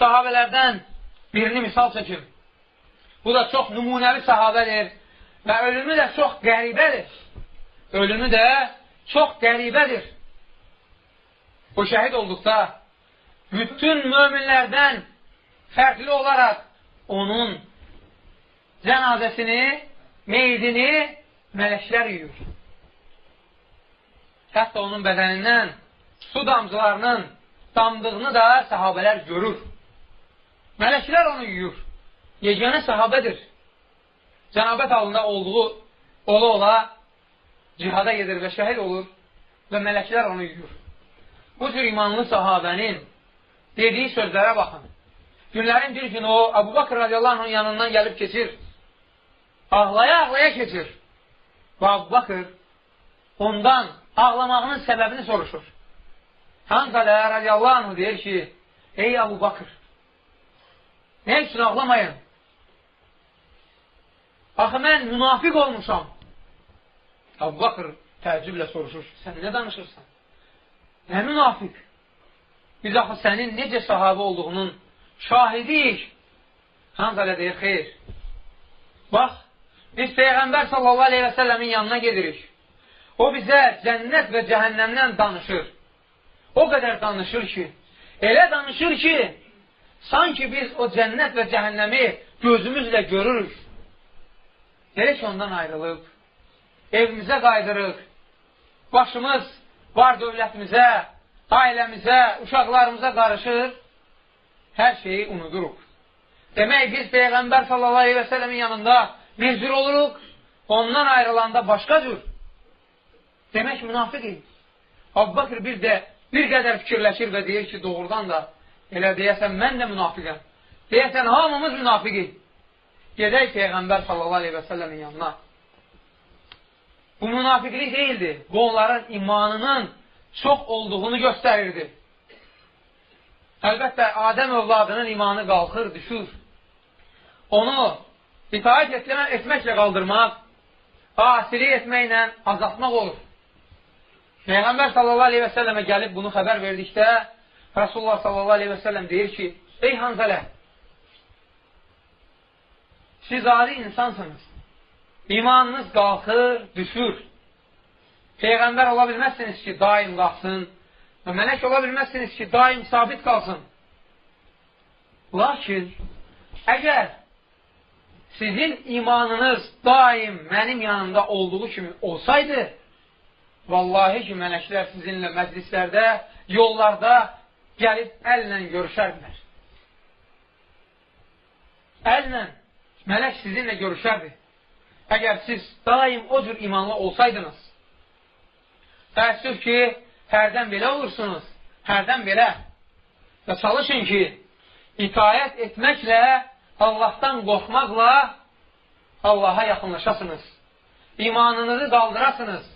sahabələrdən birini misal çəkim. Bu da çox nümunəvi sahabədir və ölümü də çox qəribədir. Ölümü də çox qəribədir. O şəhid olduqda bütün möminlərdən fərqli olaraq onun cənazəsini, meydini mələklər yuyur. Hətta onun bədənindən su damcılarının damdığını da sahabələr görür. Mələklər onu yuyur. Yeganə sahabədir. Cənabət halında olduğu ola-ola cihada gedir və şəhid olur və mələklər onu yuyur. Bu cür imanlı sahabənin dediyi sözlərə baxın. Günlərin bir gün o, Abu Bakır radiyallahu anh yanından gəlib keçir. Ağlaya-ağlaya keçir. Və Abu Bakır ondan ağlamağının səbəbini soruşur. Hanzalə radiyallahu anh deyir ki, ey Abu Bakır, nə üçün ağlamayın? Axı mən münafiq olmuşam. Abu Bakır təəccüblə soruşur, sən nə danışırsan? Nə münafiq? Biz axı sənin necə sahabə olduğunun şahidiyik. Hanzalə deyir, xeyr. Bax, biz Peyğəmbər sallallahu aleyhi və səlləmin yanına gedirik. O bizə cənnət və cəhənnəmdən danışır. O qədər danışır ki, elə danışır ki, sanki biz o cənnət və cəhənnəmi gözümüzlə görürük. Elə ki, ondan ayrılıb, evimizə qaydırıq, başımız var dövlətimizə, ailəmizə, uşaqlarımıza qarışır, hər şeyi unuduruq. Demək, biz Peyğəmbər sələmin yanında bir cür oluruq, ondan ayrılanda başqa cür. Demək, münafiqik. Abbaqır bir də bir qədər fikirləşir və deyir ki, doğrudan da elə deyəsən, mən də münafiqəm. Deyəsən, hamımız münafiqik. Gedək Peyğəmbər səlləmin yanına. Bu münafiqlik deyildi. Bu onların imanının çox olduğunu göstərirdi. Əlbəttə, Adəm övladının imanı qalxır, düşür. Onu itaət etməklə qaldırmaq, asilik etməklə azaltmaq olur. Peyğəmbər sallallahu aleyhi və səlləmə gəlib bunu xəbər verdikdə, Rasulullah səlləm deyir ki, ey Hanzələ, siz adi insansınız. İmanınız qalxır, düşür. Peyğəmbər ola bilməzsiniz ki, daim qalxsın və mələk ola bilməzsiniz ki, daim sabit qalsın. Lakin, əgər sizin imanınız daim mənim yanımda olduğu kimi olsaydı, vallahi ki, mələklər sizinlə məclislərdə, yollarda gəlib əllə görüşərdilər. Əllə mələk sizinlə görüşərdi. Əgər siz daim o cür imanlı olsaydınız, təəssüf ki, hərdən belə olursunuz, hərdən belə. Və çalışın ki, itayət etməklə, Allahdan qorxmaqla Allaha yaxınlaşasınız. İmanınızı qaldırasınız.